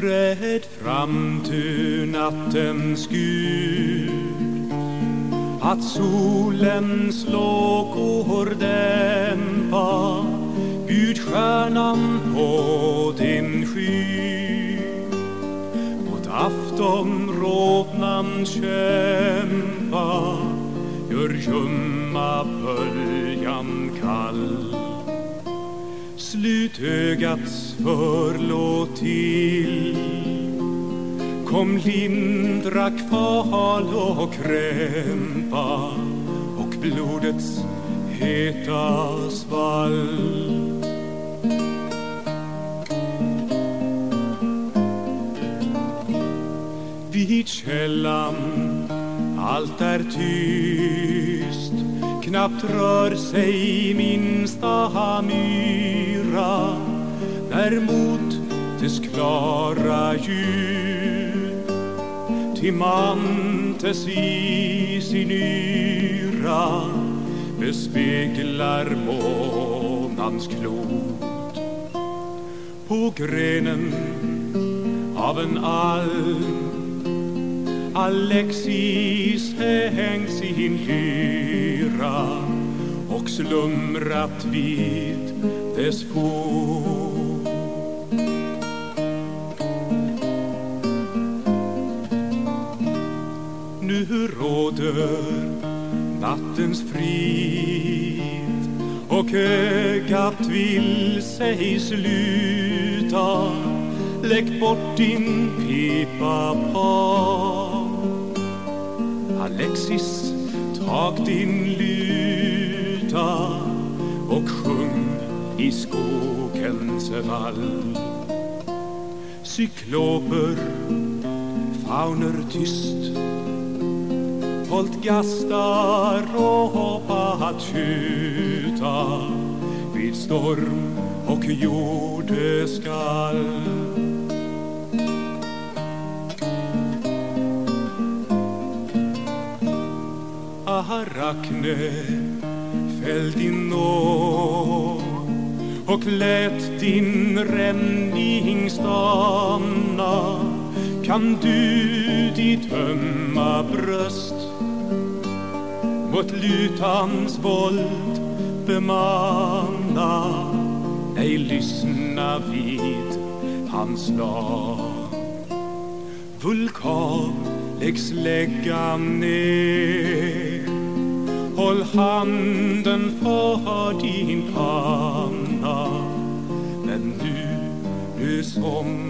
Träd fram till nattens Gud att solens lågor dämpa Gudstjärnan på din sky Mot aftonrodnan kämpa Gör ljumma böljan kall. Slut ögats förlåt till Kom lindra kval och krämpa och blodets heta svall. Vid källan allt är tyst. Knappt rör sig minsta myra. När mot dess klara ljus. Timantes i sin yra bespeglar månans klot på grenen av en alm Alexis hängt sin lyra och slumrat vid dess fot. Nu råder nattens frid och ögat vill sig sluta. Lägg bort din pipa par Alexis, tag din luta och sjung i skogens vall. Cykloper, fauner tyst. Hållt gastar och hoppat tjuta vid storm och jordeskall. Arachne, fäll din nåd och lät din rämning stanna. Kan du ditt ömma bröst mot lutans våld bemanna. Ej lyssna vid hans lag vulkan läggs lägga ner. Håll handen för din panna. Men nu, nu som